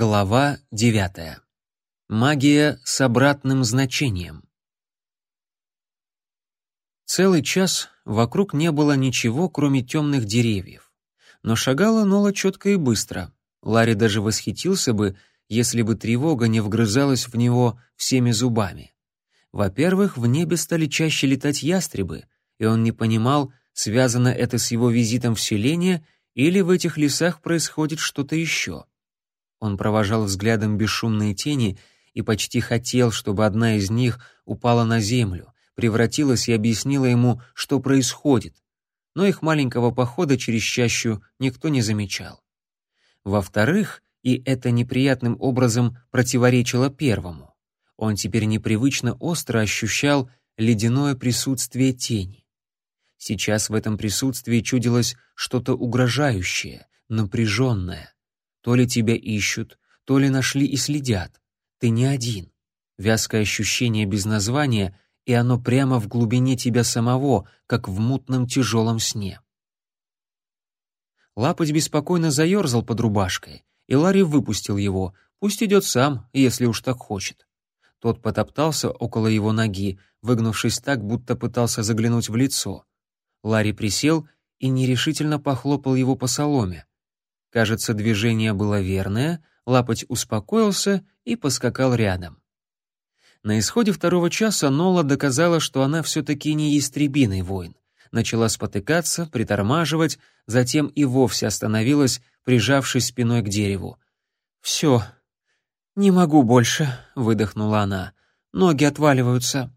Глава девятая. Магия с обратным значением. Целый час вокруг не было ничего, кроме темных деревьев. Но шагала Нола четко и быстро. Ларри даже восхитился бы, если бы тревога не вгрызалась в него всеми зубами. Во-первых, в небе стали чаще летать ястребы, и он не понимал, связано это с его визитом в селение или в этих лесах происходит что-то еще. Он провожал взглядом бесшумные тени и почти хотел, чтобы одна из них упала на землю, превратилась и объяснила ему, что происходит. Но их маленького похода через чащу никто не замечал. Во-вторых, и это неприятным образом противоречило первому, он теперь непривычно остро ощущал ледяное присутствие тени. Сейчас в этом присутствии чудилось что-то угрожающее, напряженное. То ли тебя ищут, то ли нашли и следят. Ты не один. Вязкое ощущение без названия, и оно прямо в глубине тебя самого, как в мутном тяжелом сне. Лапоть беспокойно заерзал под рубашкой, и Ларри выпустил его, пусть идет сам, если уж так хочет. Тот потоптался около его ноги, выгнувшись так, будто пытался заглянуть в лицо. Ларри присел и нерешительно похлопал его по соломе. Кажется, движение было верное, лапоть успокоился и поскакал рядом. На исходе второго часа Нола доказала, что она все-таки не ястребиный воин. Начала спотыкаться, притормаживать, затем и вовсе остановилась, прижавшись спиной к дереву. «Все, не могу больше», — выдохнула она. «Ноги отваливаются».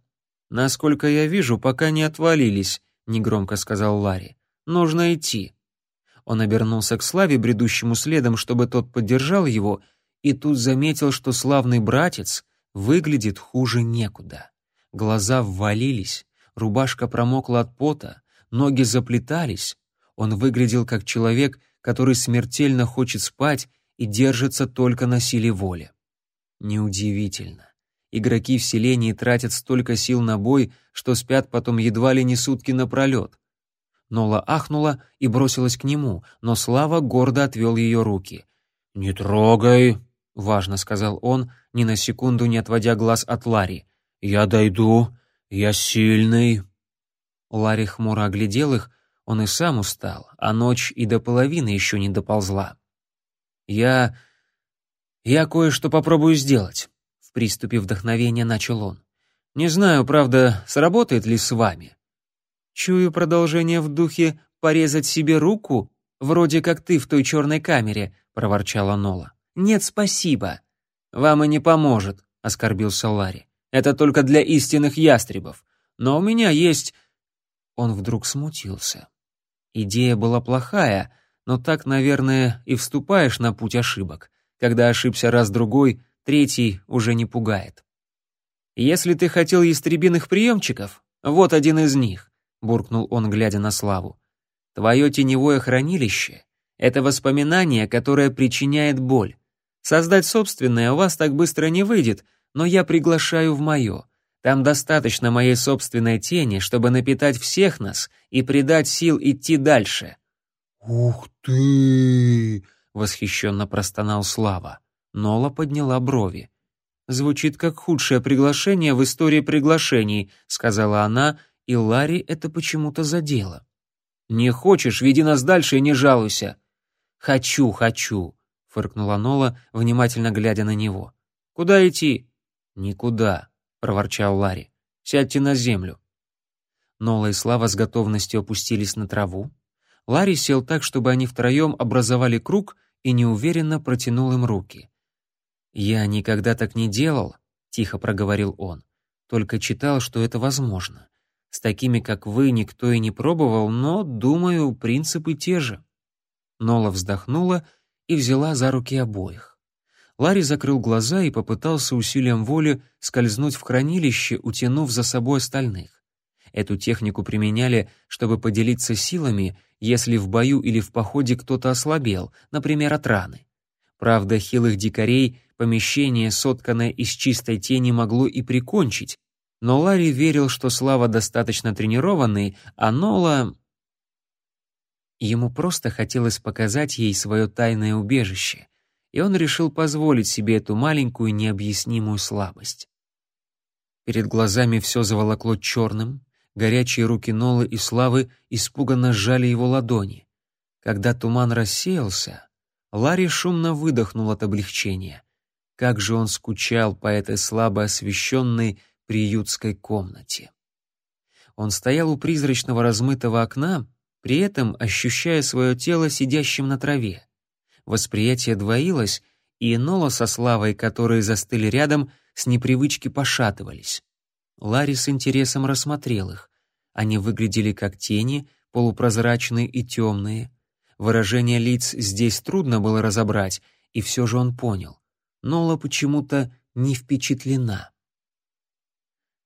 «Насколько я вижу, пока не отвалились», — негромко сказал Ларри. «Нужно идти». Он обернулся к Славе, бредущему следом, чтобы тот поддержал его, и тут заметил, что славный братец выглядит хуже некуда. Глаза ввалились, рубашка промокла от пота, ноги заплетались. Он выглядел как человек, который смертельно хочет спать и держится только на силе воли. Неудивительно. Игроки в селении тратят столько сил на бой, что спят потом едва ли не сутки напролет. Нола ахнула и бросилась к нему, но Слава гордо отвел ее руки. «Не трогай», — важно сказал он, ни на секунду не отводя глаз от Ларри. «Я дойду, я сильный». Ларри хмуро оглядел их, он и сам устал, а ночь и до половины еще не доползла. «Я... я кое-что попробую сделать», — в приступе вдохновения начал он. «Не знаю, правда, сработает ли с вами. Чую продолжение в духе «порезать себе руку», вроде как ты в той черной камере», — проворчала Нола. «Нет, спасибо». «Вам и не поможет», — оскорбился Ларри. «Это только для истинных ястребов. Но у меня есть...» Он вдруг смутился. Идея была плохая, но так, наверное, и вступаешь на путь ошибок. Когда ошибся раз-другой, третий уже не пугает. «Если ты хотел ястребиных приемчиков, вот один из них буркнул он, глядя на Славу. Твое теневое хранилище — это воспоминание, которое причиняет боль. Создать собственное у вас так быстро не выйдет, но я приглашаю в мое. Там достаточно моей собственной тени, чтобы напитать всех нас и придать сил идти дальше». «Ух ты!» — восхищенно простонал Слава. Нола подняла брови. «Звучит как худшее приглашение в истории приглашений», — сказала она, — и Ларри это почему-то задело. «Не хочешь, веди нас дальше и не жалуйся». «Хочу, хочу», — фыркнула Нола, внимательно глядя на него. «Куда идти?» «Никуда», — проворчал Ларри. «Сядьте на землю». Нола и Слава с готовностью опустились на траву. Ларри сел так, чтобы они втроем образовали круг и неуверенно протянул им руки. «Я никогда так не делал», — тихо проговорил он, «только читал, что это возможно. С такими, как вы, никто и не пробовал, но, думаю, принципы те же». Нола вздохнула и взяла за руки обоих. Ларри закрыл глаза и попытался усилием воли скользнуть в хранилище, утянув за собой остальных. Эту технику применяли, чтобы поделиться силами, если в бою или в походе кто-то ослабел, например, от раны. Правда, хилых дикарей помещение, сотканное из чистой тени, могло и прикончить, но Ларри верил, что Слава достаточно тренированный, а Нола... Ему просто хотелось показать ей свое тайное убежище, и он решил позволить себе эту маленькую необъяснимую слабость. Перед глазами все заволокло черным, горячие руки Нолы и Славы испуганно сжали его ладони. Когда туман рассеялся, Ларри шумно выдохнул от облегчения. Как же он скучал по этой слабо освещенной приютской комнате. Он стоял у призрачного размытого окна, при этом ощущая свое тело сидящим на траве. Восприятие двоилось, и Нола со Славой, которые застыли рядом, с непривычки пошатывались. Ларри с интересом рассмотрел их. Они выглядели как тени, полупрозрачные и темные. Выражение лиц здесь трудно было разобрать, и все же он понял. Нола почему-то не впечатлена.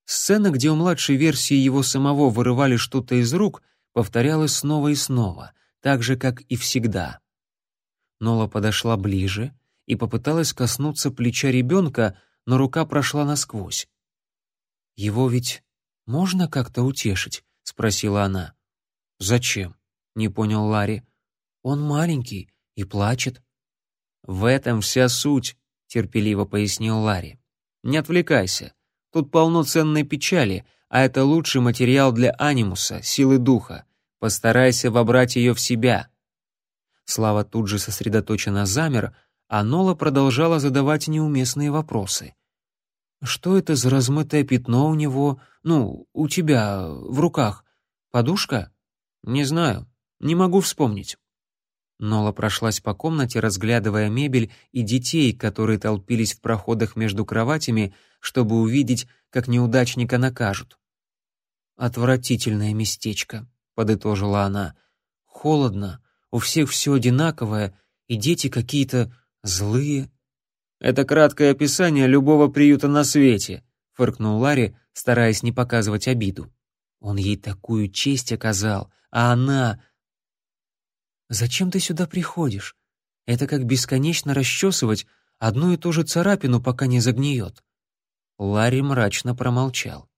Сцена, где у младшей версии его самого вырывали что-то из рук, повторялась снова и снова, так же, как и всегда. Нола подошла ближе и попыталась коснуться плеча ребенка, но рука прошла насквозь. «Его ведь можно как-то утешить?» — спросила она. «Зачем?» — не понял Ларри. «Он маленький и плачет». «В этом вся суть», — терпеливо пояснил Ларри. «Не отвлекайся. Тут полно ценной печали, а это лучший материал для анимуса, силы духа. Постарайся вобрать ее в себя». Слава тут же сосредоточенно замер, а Нола продолжала задавать неуместные вопросы. «Что это за размытое пятно у него, ну, у тебя, в руках? Подушка?» «Не знаю, не могу вспомнить». Нола прошлась по комнате, разглядывая мебель и детей, которые толпились в проходах между кроватями, чтобы увидеть, как неудачника накажут. «Отвратительное местечко», — подытожила она. «Холодно, у всех все одинаковое, и дети какие-то злые». «Это краткое описание любого приюта на свете», — фыркнул Ларри, стараясь не показывать обиду. Он ей такую честь оказал, а она... «Зачем ты сюда приходишь? Это как бесконечно расчесывать одну и ту же царапину, пока не загниет». Ларри мрачно промолчал.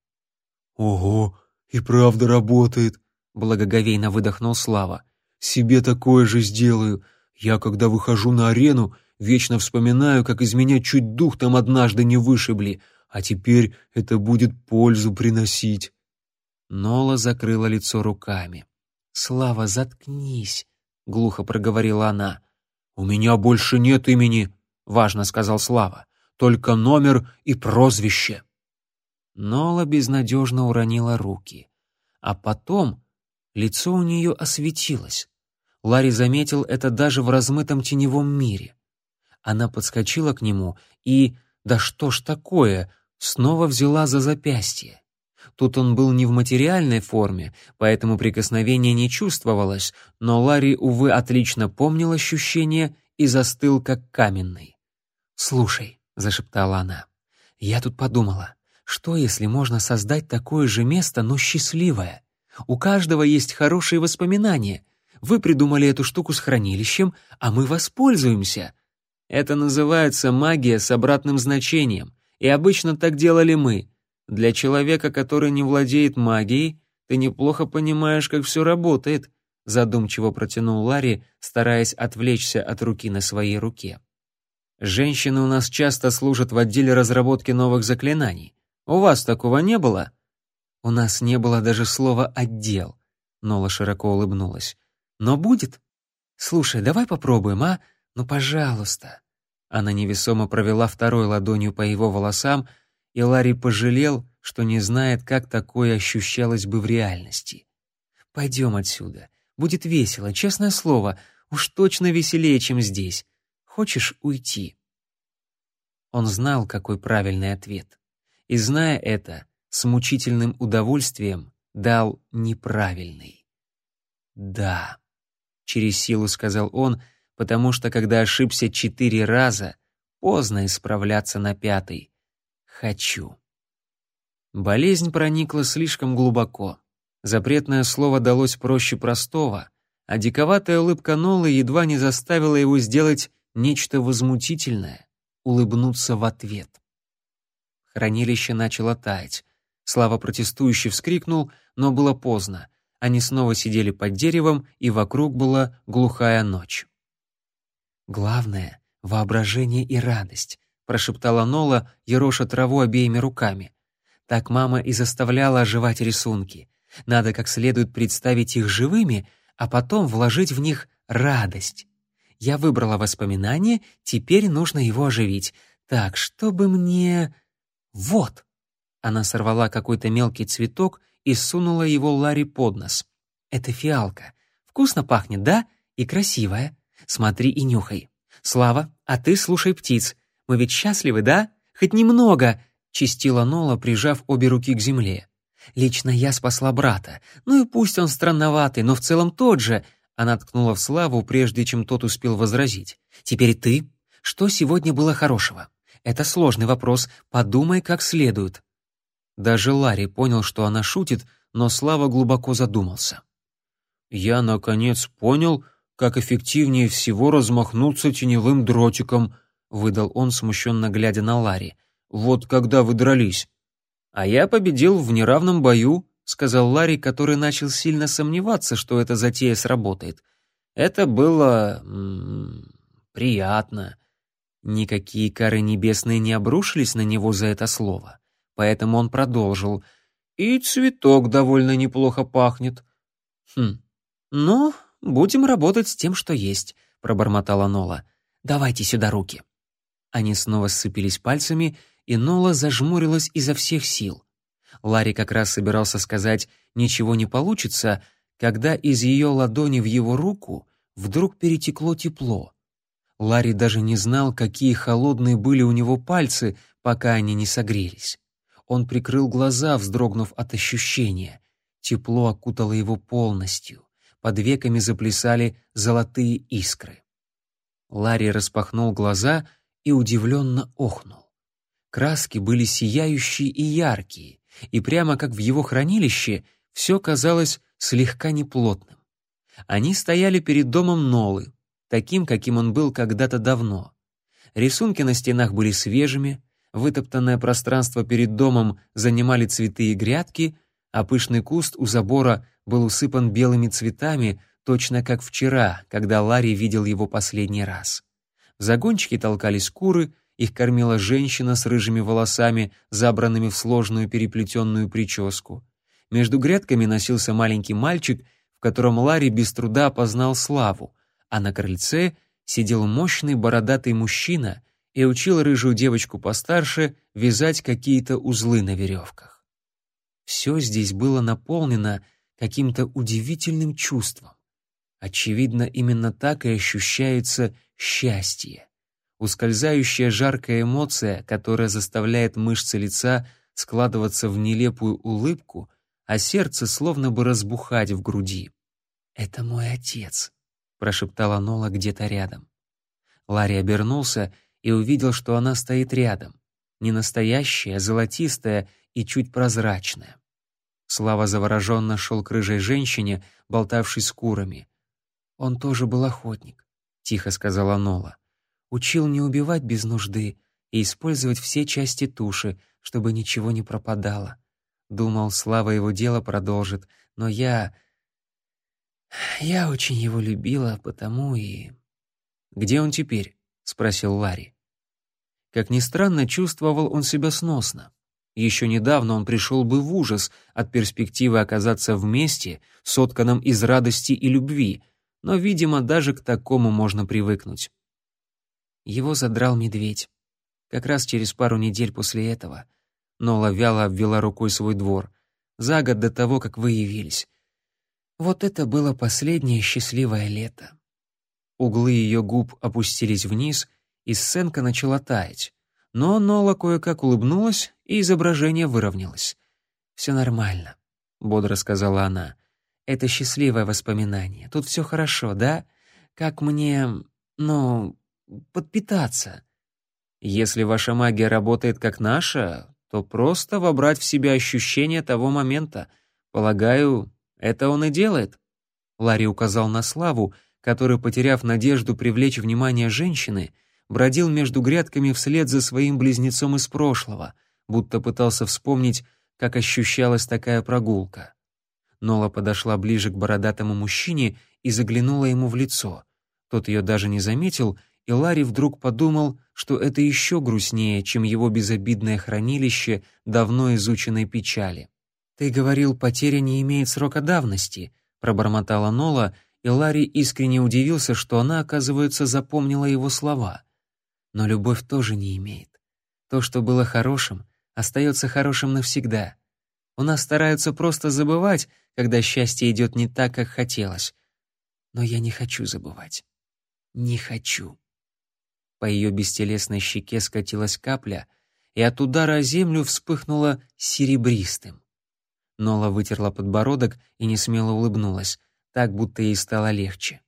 «Ого, и правда работает», — благоговейно выдохнул Слава. «Себе такое же сделаю. Я, когда выхожу на арену, вечно вспоминаю, как из меня чуть дух там однажды не вышибли, а теперь это будет пользу приносить». Нола закрыла лицо руками. «Слава, заткнись», — глухо проговорила она. «У меня больше нет имени», — важно сказал Слава. «Только номер и прозвище». Нола безнадежно уронила руки. А потом лицо у нее осветилось. Ларри заметил это даже в размытом теневом мире. Она подскочила к нему и, да что ж такое, снова взяла за запястье. Тут он был не в материальной форме, поэтому прикосновение не чувствовалось, но Ларри, увы, отлично помнил ощущение и застыл как каменный. «Слушай», — зашептала она, — «я тут подумала, что если можно создать такое же место, но счастливое? У каждого есть хорошие воспоминания. Вы придумали эту штуку с хранилищем, а мы воспользуемся». Это называется магия с обратным значением, и обычно так делали мы — для человека, который не владеет магией, ты неплохо понимаешь, как все работает», задумчиво протянул Ларри, стараясь отвлечься от руки на своей руке. «Женщины у нас часто служат в отделе разработки новых заклинаний. У вас такого не было?» «У нас не было даже слова «отдел», — Нола широко улыбнулась. «Но будет? Слушай, давай попробуем, а? Ну, пожалуйста». Она невесомо провела второй ладонью по его волосам, и Ларри пожалел, что не знает, как такое ощущалось бы в реальности. «Пойдем отсюда. Будет весело, честное слово. Уж точно веселее, чем здесь. Хочешь уйти?» Он знал, какой правильный ответ. И, зная это, с мучительным удовольствием дал неправильный. «Да», — через силу сказал он, потому что, когда ошибся четыре раза, поздно исправляться на пятый хочу. Болезнь проникла слишком глубоко. Запретное слово далось проще простого, а диковатая улыбка Нолы едва не заставила его сделать нечто возмутительное — улыбнуться в ответ. Хранилище начало таять. Слава протестующе вскрикнул, но было поздно. Они снова сидели под деревом, и вокруг была глухая ночь. «Главное — воображение и радость», — прошептала Нола, ероша траву обеими руками. Так мама и заставляла оживать рисунки. Надо как следует представить их живыми, а потом вложить в них радость. Я выбрала воспоминание, теперь нужно его оживить. Так, чтобы мне... Вот! Она сорвала какой-то мелкий цветок и сунула его Ларри под нос. Это фиалка. Вкусно пахнет, да? И красивая. Смотри и нюхай. Слава, а ты слушай птиц. Мы ведь счастливы, да? Хоть немного, чистила Нола, прижав обе руки к земле. Лично я спасла брата. Ну и пусть он странноватый, но в целом тот же. Она ткнула в Славу, прежде чем тот успел возразить. Теперь ты. Что сегодня было хорошего? Это сложный вопрос. Подумай как следует. Даже Ларри понял, что она шутит, но Слава глубоко задумался. «Я, наконец, понял, как эффективнее всего размахнуться теневым дротиком», — выдал он, смущенно глядя на Ларри. «Вот когда вы дрались». «А я победил в неравном бою», — сказал Ларри, который начал сильно сомневаться, что эта затея сработает. «Это было... Приятно». Никакие кары небесные не обрушились на него за это слово поэтому он продолжил. «И цветок довольно неплохо пахнет». «Хм, ну, будем работать с тем, что есть», — пробормотала Нола. «Давайте сюда руки». Они снова сцепились пальцами, и Нола зажмурилась изо всех сил. Ларри как раз собирался сказать «ничего не получится», когда из ее ладони в его руку вдруг перетекло тепло. Ларри даже не знал, какие холодные были у него пальцы, пока они не согрелись. Он прикрыл глаза, вздрогнув от ощущения. Тепло окутало его полностью. Под веками заплясали золотые искры. Ларри распахнул глаза и удивленно охнул. Краски были сияющие и яркие, и прямо как в его хранилище, все казалось слегка неплотным. Они стояли перед домом Нолы, таким, каким он был когда-то давно. Рисунки на стенах были свежими, Вытоптанное пространство перед домом занимали цветы и грядки, а пышный куст у забора был усыпан белыми цветами, точно как вчера, когда Ларри видел его последний раз. В загончике толкались куры, их кормила женщина с рыжими волосами, забранными в сложную переплетенную прическу. Между грядками носился маленький мальчик, в котором Ларри без труда опознал Славу, а на крыльце сидел мощный бородатый мужчина и учил рыжую девочку постарше вязать какие-то узлы на веревках. Все здесь было наполнено каким-то удивительным чувством. Очевидно, именно так и ощущается счастье. Ускользающая жаркая эмоция, которая заставляет мышцы лица складываться в нелепую улыбку, а сердце словно бы разбухать в груди. «Это мой отец», — прошептала Нола где-то рядом. Ларри обернулся и увидел, что она стоит рядом, не настоящая, золотистая и чуть прозрачная. Слава завороженно шел к рыжей женщине, болтавшей с курами. «Он тоже был охотник», — тихо сказала Нола. «Учил не убивать без нужды и использовать все части туши, чтобы ничего не пропадало. Думал, Слава его дело продолжит, но я... Я очень его любила, потому и...» «Где он теперь?» — спросил Ларри. Как ни странно, чувствовал он себя сносно. Еще недавно он пришел бы в ужас от перспективы оказаться вместе, сотканном из радости и любви, но, видимо, даже к такому можно привыкнуть. Его задрал медведь. Как раз через пару недель после этого. Нола вяло обвела рукой свой двор. За год до того, как вы явились. Вот это было последнее счастливое лето. Углы ее губ опустились вниз, и сценка начала таять. Но Нола кое-как улыбнулась, и изображение выровнялось. «Все нормально», — бодро сказала она. «Это счастливое воспоминание. Тут все хорошо, да? Как мне, ну, подпитаться?» «Если ваша магия работает как наша, то просто вобрать в себя ощущение того момента. Полагаю, это он и делает». Ларри указал на Славу, который, потеряв надежду привлечь внимание женщины, — бродил между грядками вслед за своим близнецом из прошлого, будто пытался вспомнить, как ощущалась такая прогулка. Нола подошла ближе к бородатому мужчине и заглянула ему в лицо. Тот ее даже не заметил и Ларри вдруг подумал, что это еще грустнее, чем его безобидное хранилище давно изученной печали. «Ты говорил, потеря не имеет срока давности», — пробормотала Нола, и Ларри искренне удивился, что она, оказывается, запомнила его слова. «Но любовь тоже не имеет. То, что было хорошим, остается хорошим навсегда. У нас стараются просто забывать, когда счастье идет не так, как хотелось. Но я не хочу забывать. Не хочу». По ее бестелесной щеке скатилась капля, и от удара о землю вспыхнула серебристым. Нола вытерла подбородок и несмело улыбнулась, так будто ей стало легче.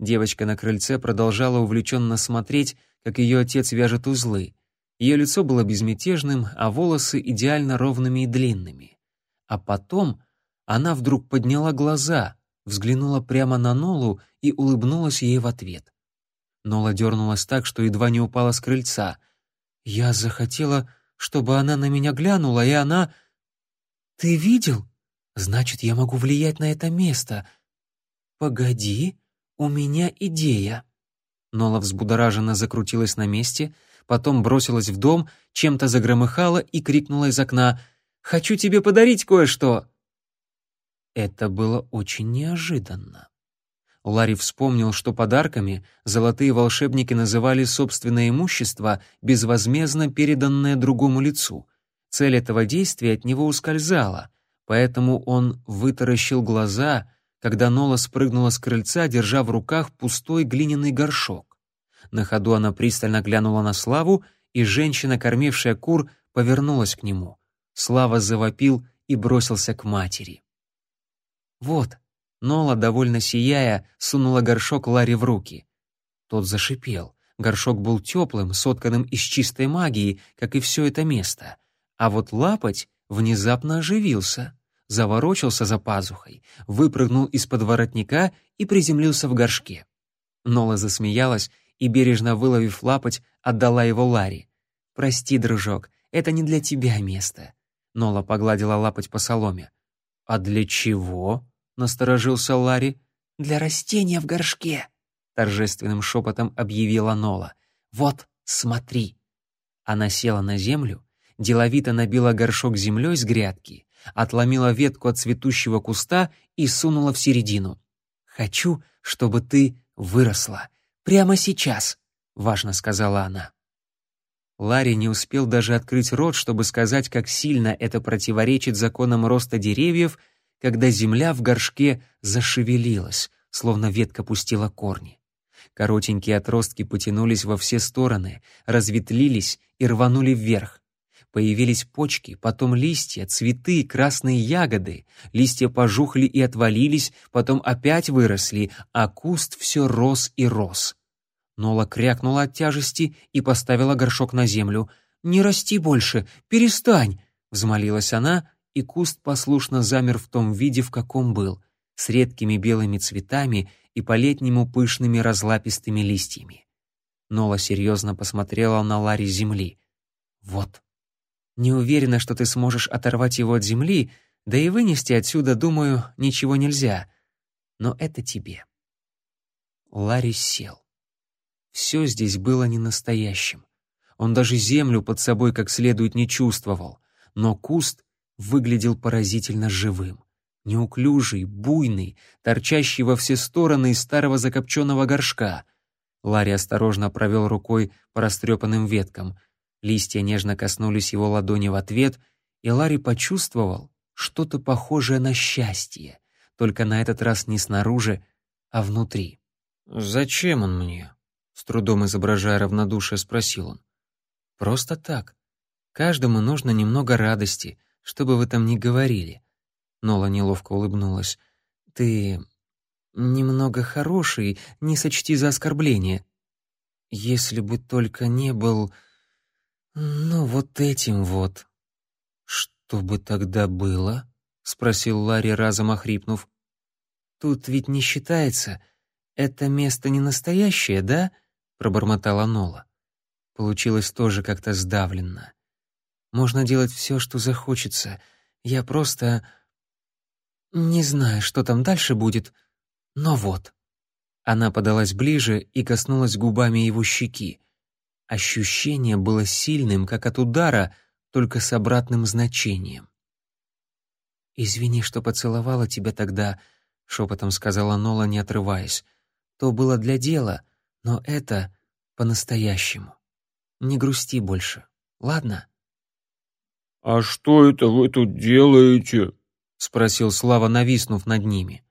Девочка на крыльце продолжала увлеченно смотреть, как ее отец вяжет узлы. Ее лицо было безмятежным, а волосы идеально ровными и длинными. А потом она вдруг подняла глаза, взглянула прямо на Нолу и улыбнулась ей в ответ. Нола дернулась так, что едва не упала с крыльца. «Я захотела, чтобы она на меня глянула, и она...» «Ты видел? Значит, я могу влиять на это место. Погоди, у меня идея». Нола взбудораженно закрутилась на месте, потом бросилась в дом, чем-то загромыхала и крикнула из окна «Хочу тебе подарить кое-что!» Это было очень неожиданно. Ларри вспомнил, что подарками золотые волшебники называли собственное имущество, безвозмездно переданное другому лицу. Цель этого действия от него ускользала, поэтому он вытаращил глаза, когда Нола спрыгнула с крыльца, держа в руках пустой глиняный горшок. На ходу она пристально глянула на Славу, и женщина, кормившая кур, повернулась к нему. Слава завопил и бросился к матери. «Вот», Нола, довольно сияя, сунула горшок Ларри в руки. Тот зашипел. Горшок был теплым, сотканным из чистой магии, как и все это место. А вот лапоть внезапно оживился, заворочился за пазухой, выпрыгнул из-под воротника и приземлился в горшке. Нола засмеялась и, бережно выловив лапоть, отдала его Ларри. «Прости, дружок, это не для тебя место». Нола погладила лапоть по соломе. «А для чего?» — насторожился Ларри. «Для растения в горшке», — торжественным шепотом объявила Нола. «Вот, смотри». Она села на землю, деловито набила горшок землей с грядки, отломила ветку от цветущего куста и сунула в середину. «Хочу, чтобы ты выросла. Прямо сейчас», — важно сказала она. Ларри не успел даже открыть рот, чтобы сказать, как сильно это противоречит законам роста деревьев — когда земля в горшке зашевелилась, словно ветка пустила корни. Коротенькие отростки потянулись во все стороны, разветвлились и рванули вверх. Появились почки, потом листья, цветы, красные ягоды. Листья пожухли и отвалились, потом опять выросли, а куст все рос и рос. Нола крякнула от тяжести и поставила горшок на землю. «Не расти больше! Перестань!» — взмолилась она, и куст послушно замер в том виде, в каком был, с редкими белыми цветами и по-летнему пышными разлапистыми листьями. Нола серьезно посмотрела на Ларри земли. «Вот. Не уверена, что ты сможешь оторвать его от земли, да и вынести отсюда, думаю, ничего нельзя. Но это тебе». Ларри сел. Все здесь было не настоящим. Он даже землю под собой как следует не чувствовал, но куст выглядел поразительно живым. Неуклюжий, буйный, торчащий во все стороны из старого закопченного горшка. Ларри осторожно провел рукой по растрепанным веткам. Листья нежно коснулись его ладони в ответ, и Ларри почувствовал что-то похожее на счастье, только на этот раз не снаружи, а внутри. «Зачем он мне?» — с трудом изображая равнодушие, спросил он. «Просто так. Каждому нужно немного радости, что бы вы там ни говорили. Нола неловко улыбнулась. Ты немного хороший, не сочти за оскорбление. Если бы только не был... Ну, вот этим вот. Что бы тогда было? Спросил Ларри, разом охрипнув. Тут ведь не считается. Это место не настоящее, да? Пробормотала Нола. Получилось тоже как-то сдавленно. Можно делать все, что захочется. Я просто... Не знаю, что там дальше будет, но вот». Она подалась ближе и коснулась губами его щеки. Ощущение было сильным, как от удара, только с обратным значением. «Извини, что поцеловала тебя тогда», — шепотом сказала Нола, не отрываясь. «То было для дела, но это по-настоящему. Не грусти больше, ладно?» «А что это вы тут делаете?» — спросил Слава, нависнув над ними.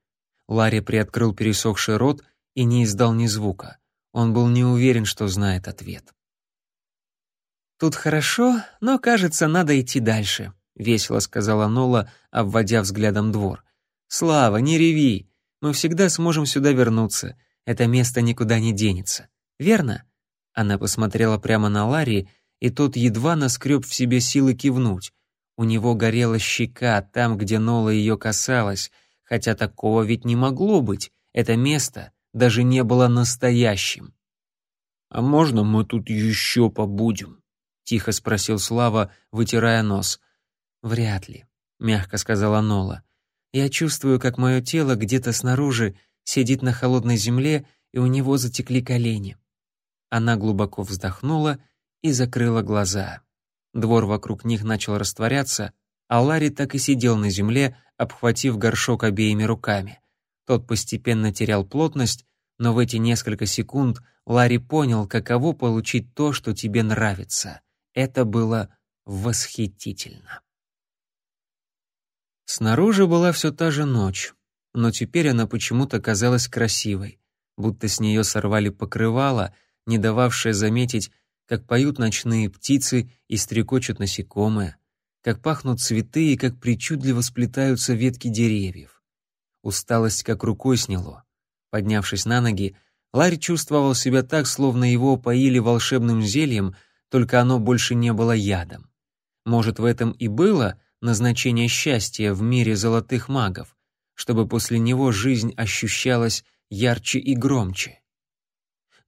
Ларри приоткрыл пересохший рот и не издал ни звука. Он был не уверен, что знает ответ. «Тут хорошо, но, кажется, надо идти дальше», — весело сказала Нола, обводя взглядом двор. «Слава, не реви. Мы всегда сможем сюда вернуться. Это место никуда не денется. Верно?» Она посмотрела прямо на Ларри, и тот едва наскреб в себе силы кивнуть. У него горела щека там, где Нола ее касалась, хотя такого ведь не могло быть. Это место даже не было настоящим. «А можно мы тут еще побудем?» — тихо спросил Слава, вытирая нос. «Вряд ли», — мягко сказала Нола. «Я чувствую, как мое тело где-то снаружи сидит на холодной земле, и у него затекли колени». Она глубоко вздохнула и закрыла глаза. Двор вокруг них начал растворяться, а Ларри так и сидел на земле, обхватив горшок обеими руками. Тот постепенно терял плотность, но в эти несколько секунд Ларри понял, каково получить то, что тебе нравится. Это было восхитительно. Снаружи была все та же ночь, но теперь она почему-то казалась красивой, будто с нее сорвали покрывало, не дававшее заметить, как поют ночные птицы и стрекочут насекомые, как пахнут цветы и как причудливо сплетаются ветки деревьев. Усталость как рукой сняло. Поднявшись на ноги, Ларри чувствовал себя так, словно его поили волшебным зельем, только оно больше не было ядом. Может, в этом и было назначение счастья в мире золотых магов, чтобы после него жизнь ощущалась ярче и громче.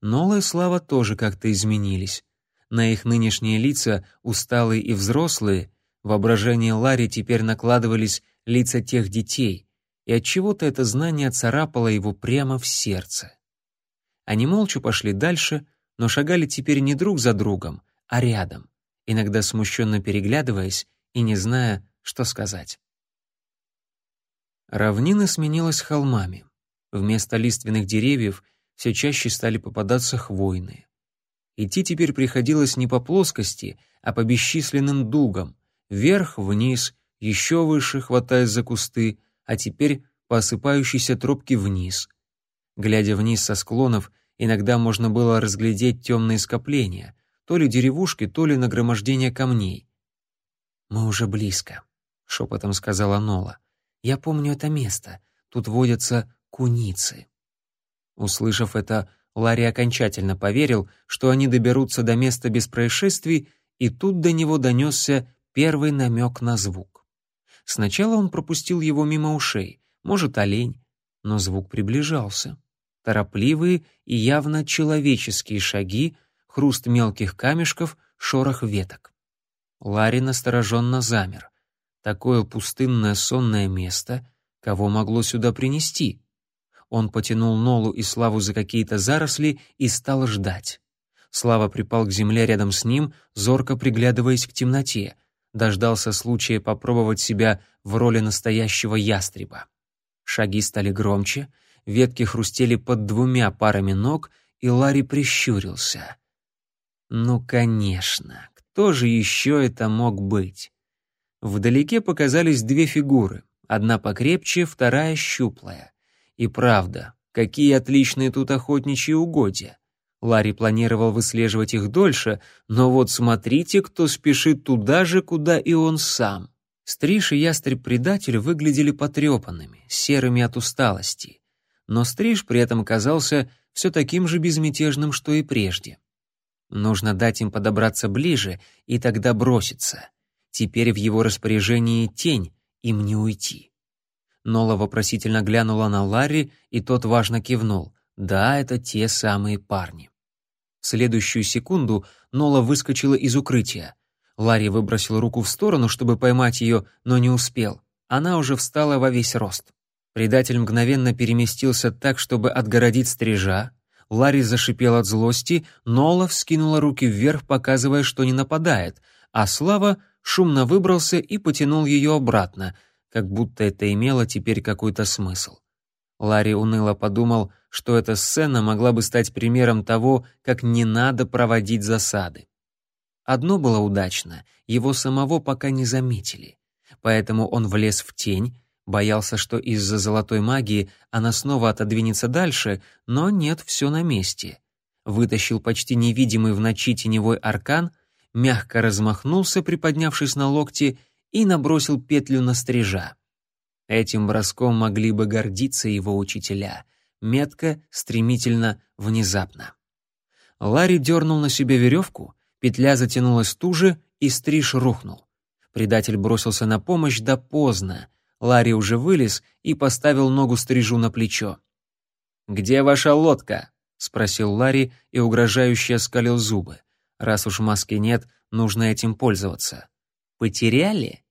Нола и Слава тоже как-то изменились. На их нынешние лица, усталые и взрослые, воображение Ларри теперь накладывались лица тех детей, и от чего то это знание царапало его прямо в сердце. Они молча пошли дальше, но шагали теперь не друг за другом, а рядом, иногда смущенно переглядываясь и не зная, что сказать. Равнина сменилась холмами. Вместо лиственных деревьев все чаще стали попадаться хвойные. Идти теперь приходилось не по плоскости, а по бесчисленным дугам, вверх-вниз, еще выше, хватаясь за кусты, а теперь по осыпающейся тропке вниз. Глядя вниз со склонов, иногда можно было разглядеть темные скопления, то ли деревушки, то ли нагромождение камней. «Мы уже близко», — шепотом сказала Нола. «Я помню это место. Тут водятся куницы». Услышав это, Ларри окончательно поверил, что они доберутся до места без происшествий, и тут до него донесся первый намек на звук. Сначала он пропустил его мимо ушей, может, олень, но звук приближался. Торопливые и явно человеческие шаги, хруст мелких камешков, шорох веток. Ларри настороженно замер. Такое пустынное сонное место, кого могло сюда принести? Он потянул Нолу и Славу за какие-то заросли и стал ждать. Слава припал к земле рядом с ним, зорко приглядываясь к темноте — дождался случая попробовать себя в роли настоящего ястреба. Шаги стали громче, ветки хрустели под двумя парами ног, и Ларри прищурился. Ну, конечно, кто же еще это мог быть? Вдалеке показались две фигуры, одна покрепче, вторая щуплая. И правда, какие отличные тут охотничьи угодья. Ларри планировал выслеживать их дольше, но вот смотрите, кто спешит туда же, куда и он сам. Стриж и ястреб-предатель выглядели потрепанными, серыми от усталости. Но Стриж при этом казался все таким же безмятежным, что и прежде. Нужно дать им подобраться ближе и тогда броситься. Теперь в его распоряжении тень, им не уйти. Нола вопросительно глянула на Ларри, и тот важно кивнул. Да, это те самые парни. В следующую секунду Нола выскочила из укрытия. Ларри выбросил руку в сторону, чтобы поймать ее, но не успел. Она уже встала во весь рост. Предатель мгновенно переместился так, чтобы отгородить стрижа. Ларри зашипел от злости, Нола вскинула руки вверх, показывая, что не нападает, а Слава шумно выбрался и потянул ее обратно, как будто это имело теперь какой-то смысл. Ларри уныло подумал, что эта сцена могла бы стать примером того, как не надо проводить засады. Одно было удачно, его самого пока не заметили. Поэтому он влез в тень, боялся, что из-за золотой магии она снова отодвинется дальше, но нет, все на месте. Вытащил почти невидимый в ночи теневой аркан, мягко размахнулся, приподнявшись на локти, и набросил петлю на стрижа. Этим броском могли бы гордиться его учителя. Метко, стремительно, внезапно. Ларри дернул на себе веревку, петля затянулась туже, и стриж рухнул. Предатель бросился на помощь, да поздно. Ларри уже вылез и поставил ногу стрижу на плечо. «Где ваша лодка?» — спросил Ларри и угрожающе оскалил зубы. «Раз уж маски нет, нужно этим пользоваться». «Потеряли?»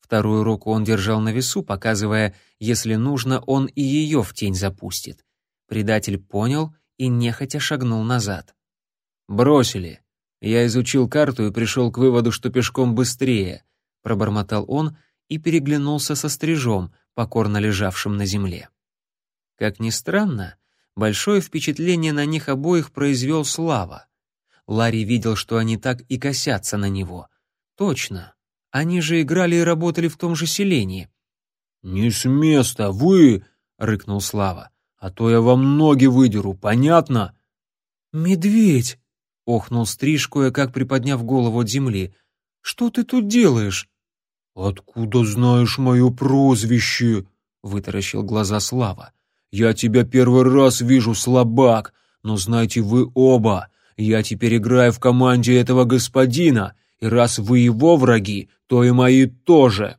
Вторую руку он держал на весу, показывая, если нужно, он и ее в тень запустит. Предатель понял и нехотя шагнул назад. «Бросили. Я изучил карту и пришел к выводу, что пешком быстрее», — пробормотал он и переглянулся со стрижом, покорно лежавшим на земле. Как ни странно, большое впечатление на них обоих произвел Слава. Ларри видел, что они так и косятся на него. Точно, они же играли и работали в том же селении. «Не с места, вы!» — рыкнул Слава. «А то я вам ноги выдеру, понятно?» «Медведь!» — охнул Стриж, кое-как приподняв голову от земли. «Что ты тут делаешь?» «Откуда знаешь мое прозвище?» — вытаращил глаза Слава. «Я тебя первый раз вижу, слабак, но знайте вы оба, я теперь играю в команде этого господина, и раз вы его враги, то и мои тоже».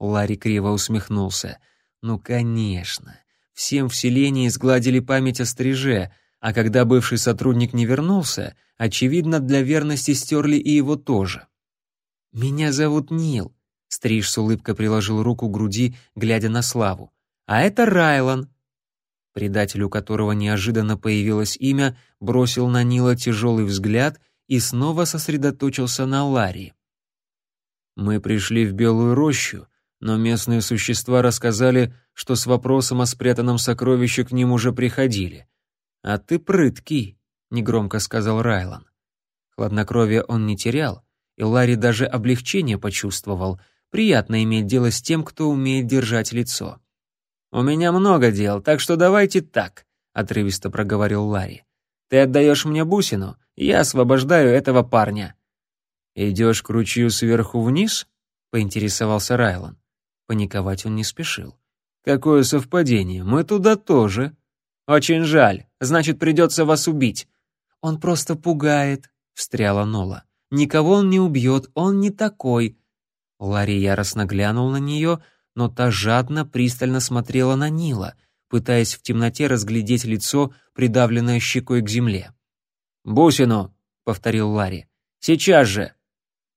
Ларри криво усмехнулся. «Ну, конечно. Всем в селении сгладили память о стриж,е а когда бывший сотрудник не вернулся, очевидно, для верности стерли и его тоже». «Меня зовут Нил», — Стриж с улыбкой приложил руку к груди, глядя на Славу. «А это Райлан». Предатель, у которого неожиданно появилось имя, бросил на Нила тяжелый взгляд и снова сосредоточился на Ларри. Мы пришли в Белую рощу, но местные существа рассказали, что с вопросом о спрятанном сокровище к ним уже приходили. «А ты прыткий», — негромко сказал Райлан. Хладнокровие он не терял, и Ларри даже облегчение почувствовал. Приятно иметь дело с тем, кто умеет держать лицо. «У меня много дел, так что давайте так», — отрывисто проговорил Ларри. «Ты отдаешь мне бусину, я освобождаю этого парня». «Идешь к ручью сверху вниз?» — поинтересовался Райлан. Паниковать он не спешил. «Какое совпадение, мы туда тоже». «Очень жаль, значит, придется вас убить». «Он просто пугает», — встряла Нола. «Никого он не убьет, он не такой». Ларри яростно глянул на нее, но та жадно, пристально смотрела на Нила, пытаясь в темноте разглядеть лицо, придавленное щекой к земле. «Бусину», — повторил Ларри. «Сейчас же!»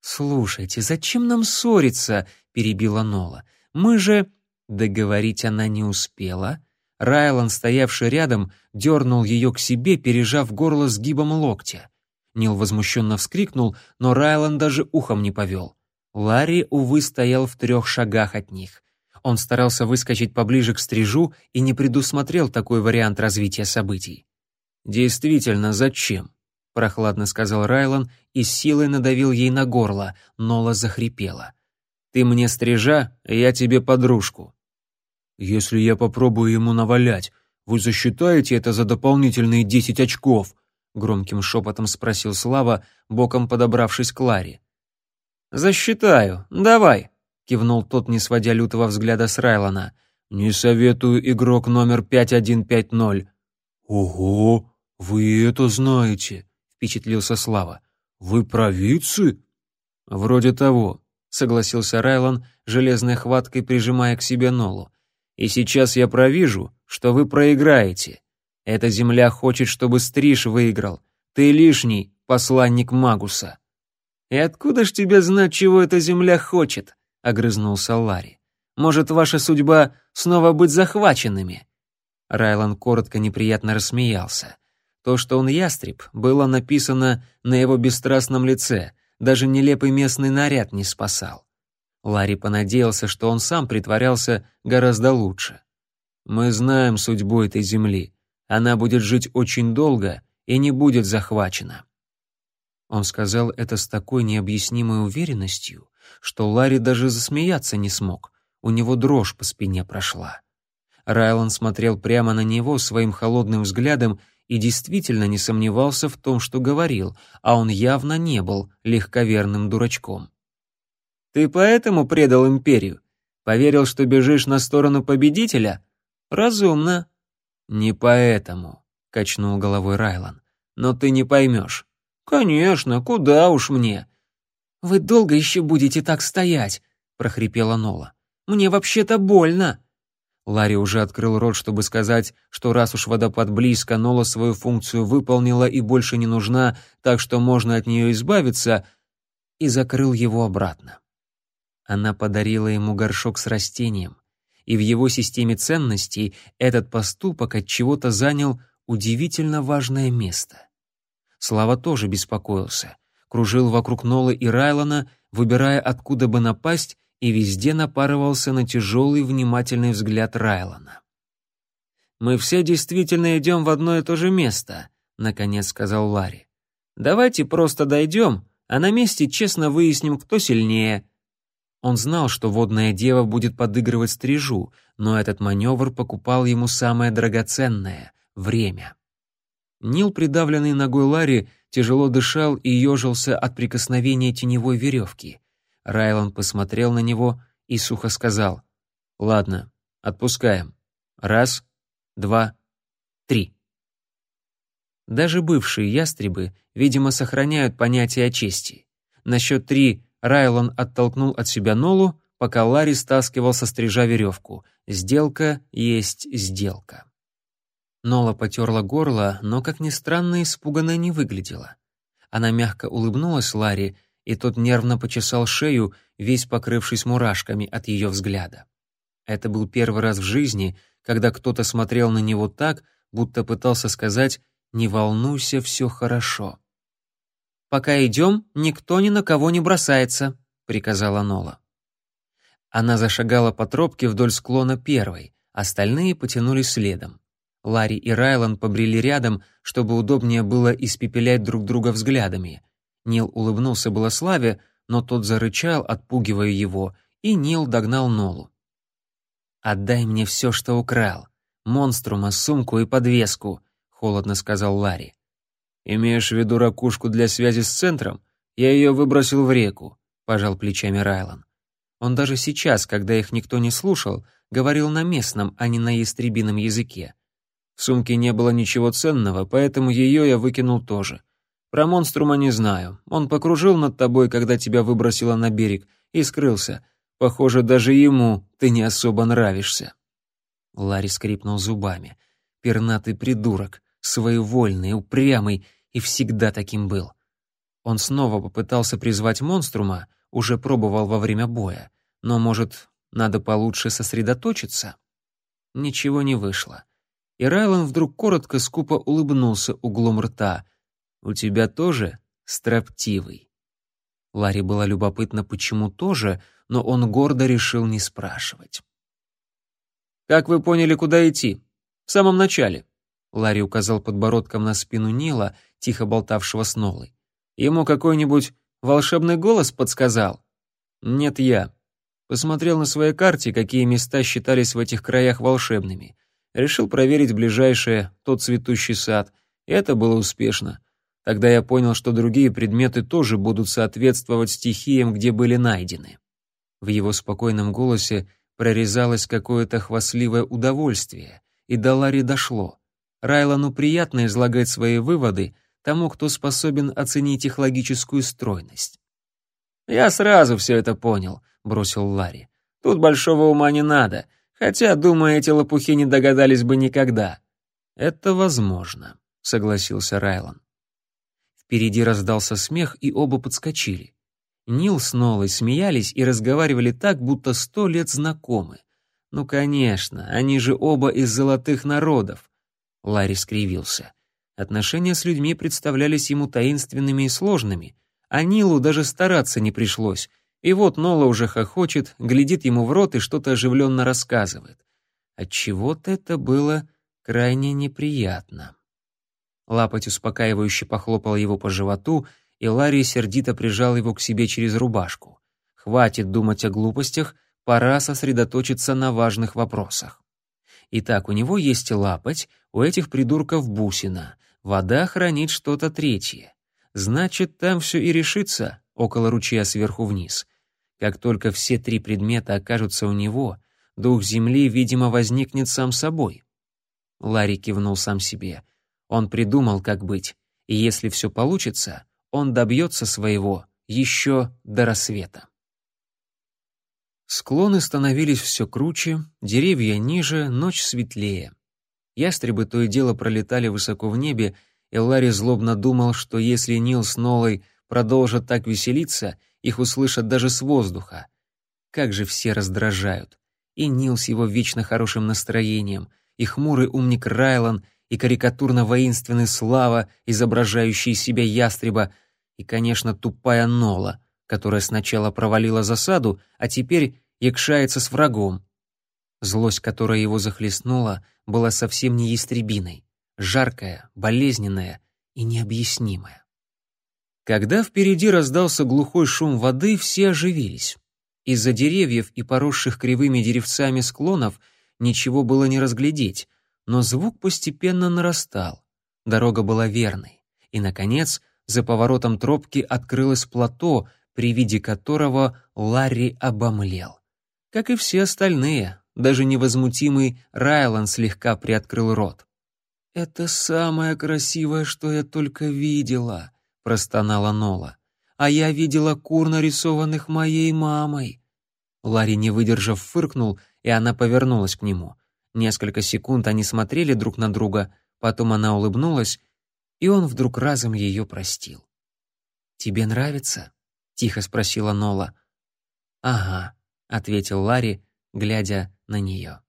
«Слушайте, зачем нам ссориться?» — перебила Нола. «Мы же...» Договорить она не успела. Райлан, стоявший рядом, дернул ее к себе, пережав горло сгибом локтя. Нил возмущенно вскрикнул, но Райлан даже ухом не повел. Ларри, увы, стоял в трех шагах от них. Он старался выскочить поближе к стрижу и не предусмотрел такой вариант развития событий. «Действительно, зачем?» прохладно сказал Райлан и силой надавил ей на горло. Нола захрипела. Ты мне стрижа, я тебе подружку. Если я попробую ему навалять, вы засчитаете это за дополнительные десять очков? громким шепотом спросил Слава, боком подобравшись к Ларе. Засчитаю. Давай, кивнул тот, не сводя лютого взгляда с Райлана. Не советую игрок номер пять один пять ноль. Ого, вы это знаете впечатлился Слава. «Вы провидцы?» «Вроде того», — согласился Райлан, железной хваткой прижимая к себе Нолу. «И сейчас я провижу, что вы проиграете. Эта земля хочет, чтобы Стриж выиграл. Ты лишний, посланник Магуса». «И откуда ж тебе знать, чего эта земля хочет?» — огрызнулся Ларри. Может, ваша судьба снова быть захваченными?» Райлан коротко неприятно рассмеялся. То, что он ястреб, было написано на его бесстрастном лице, даже нелепый местный наряд не спасал. Ларри понадеялся, что он сам притворялся гораздо лучше. «Мы знаем судьбу этой земли. Она будет жить очень долго и не будет захвачена». Он сказал это с такой необъяснимой уверенностью, что Ларри даже засмеяться не смог. У него дрожь по спине прошла. Райлан смотрел прямо на него своим холодным взглядом и действительно не сомневался в том, что говорил, а он явно не был легковерным дурачком. «Ты поэтому предал империю? Поверил, что бежишь на сторону победителя? Разумно». «Не поэтому», — качнул головой Райлан. «Но ты не поймешь. «Конечно, куда уж мне?» «Вы долго еще будете так стоять?» — прохрипела Нола. «Мне вообще-то больно!» Ларри уже открыл рот, чтобы сказать, что раз уж водопад близко, Нола свою функцию выполнила и больше не нужна, так что можно от нее избавиться, и закрыл его обратно. Она подарила ему горшок с растением, и в его системе ценностей этот поступок от чего-то занял удивительно важное место. Слава тоже беспокоился. Кружил вокруг Нолы и Райлона, выбирая, откуда бы напасть, и везде напарывался на тяжелый внимательный взгляд Райлона. «Мы все действительно идем в одно и то же место», — наконец сказал Ларри. «Давайте просто дойдем, а на месте честно выясним, кто сильнее». Он знал, что водная дева будет подыгрывать стрижу, но этот маневр покупал ему самое драгоценное — время. Нил, придавленный ногой Ларри, тяжело дышал и ежился от прикосновения теневой веревки. Райлан посмотрел на него и сухо сказал «Ладно, отпускаем. Раз, два, три». Даже бывшие ястребы, видимо, сохраняют понятие о чести. На счет три Райлан оттолкнул от себя Нолу, пока Ларри стаскивал со стрижа веревку. Сделка есть сделка. Нола потерла горло, но, как ни странно, испуганно не выглядела. Она мягко улыбнулась Ларри, и тот нервно почесал шею, весь покрывшись мурашками от ее взгляда. Это был первый раз в жизни, когда кто-то смотрел на него так, будто пытался сказать «Не волнуйся, все хорошо». «Пока идем, никто ни на кого не бросается», — приказала Нола. Она зашагала по тропке вдоль склона первой, остальные потянулись следом. Ларри и Райлан побрели рядом, чтобы удобнее было испепелять друг друга взглядами. Нил улыбнулся было Славе, но тот зарычал, отпугивая его, и Нил догнал Нолу. «Отдай мне все, что украл. Монструма, сумку и подвеску», — холодно сказал Ларри. «Имеешь в виду ракушку для связи с центром? Я ее выбросил в реку», — пожал плечами Райлан. Он даже сейчас, когда их никто не слушал, говорил на местном, а не на ястребином языке. В сумке не было ничего ценного, поэтому ее я выкинул тоже. Про монструма не знаю. Он покружил над тобой, когда тебя выбросило на берег, и скрылся. Похоже, даже ему ты не особо нравишься. Ларри скрипнул зубами. Пернатый придурок, своевольный, упрямый и всегда таким был. Он снова попытался призвать монструма, уже пробовал во время боя. Но, может, надо получше сосредоточиться? Ничего не вышло и Райлан вдруг коротко скупо улыбнулся углом рта. «У тебя тоже строптивый?» Ларри было любопытно, почему тоже, но он гордо решил не спрашивать. «Как вы поняли, куда идти? В самом начале?» Ларри указал подбородком на спину Нила, тихо болтавшего с Нолой. «Ему какой-нибудь волшебный голос подсказал?» «Нет, я. Посмотрел на своей карте, какие места считались в этих краях волшебными. Решил проверить ближайшее, тот цветущий сад, и это было успешно. Тогда я понял, что другие предметы тоже будут соответствовать стихиям, где были найдены. В его спокойном голосе прорезалось какое-то хвастливое удовольствие, и до Ларри дошло. Райлану приятно излагать свои выводы тому, кто способен оценить их логическую стройность. «Я сразу все это понял», — бросил Ларри. «Тут большого ума не надо. Хотя, думаю, эти лопухи не догадались бы никогда. Это возможно, согласился Райлан. Впереди раздался смех, и оба подскочили. Нил с Нолой смеялись и разговаривали так, будто сто лет знакомы. Ну, конечно, они же оба из золотых народов. Ларри скривился. Отношения с людьми представлялись ему таинственными и сложными, а Нилу даже стараться не пришлось. И вот Нола уже хохочет, глядит ему в рот и что-то оживленно рассказывает. Отчего-то это было крайне неприятно. Лапоть успокаивающе похлопал его по животу, и Ларри сердито прижал его к себе через рубашку. Хватит думать о глупостях, пора сосредоточиться на важных вопросах. Итак, у него есть лапоть, у этих придурков бусина. Вода хранит что-то третье. Значит, там все и решится, около ручья сверху вниз. Как только все три предмета окажутся у него, дух земли, видимо, возникнет сам собой. Ларри кивнул сам себе. Он придумал, как быть, и если все получится, он добьется своего еще до рассвета. Склоны становились все круче, деревья ниже, ночь светлее. Ястребы то и дело пролетали высоко в небе, и Ларри злобно думал, что если Нил с Нолой продолжат так веселиться, их услышат даже с воздуха. Как же все раздражают. И Нил с его вечно хорошим настроением, и хмурый умник Райлан, и карикатурно-воинственный Слава, изображающий себя ястреба, и, конечно, тупая Нола, которая сначала провалила засаду, а теперь якшается с врагом. Злость, которая его захлестнула, была совсем не ястребиной, жаркая, болезненная и необъяснимая. Когда впереди раздался глухой шум воды, все оживились. Из-за деревьев и поросших кривыми деревцами склонов ничего было не разглядеть, но звук постепенно нарастал. Дорога была верной. И, наконец, за поворотом тропки открылось плато, при виде которого Ларри обомлел. Как и все остальные, даже невозмутимый Райлан слегка приоткрыл рот. «Это самое красивое, что я только видела», — простонала Нола. «А я видела кур, нарисованных моей мамой». Ларри, не выдержав, фыркнул, и она повернулась к нему. Несколько секунд они смотрели друг на друга, потом она улыбнулась, и он вдруг разом ее простил. «Тебе нравится?» — тихо спросила Нола. «Ага», — ответил Ларри, глядя на нее.